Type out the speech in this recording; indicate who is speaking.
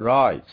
Speaker 1: Right.